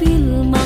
闭了吗？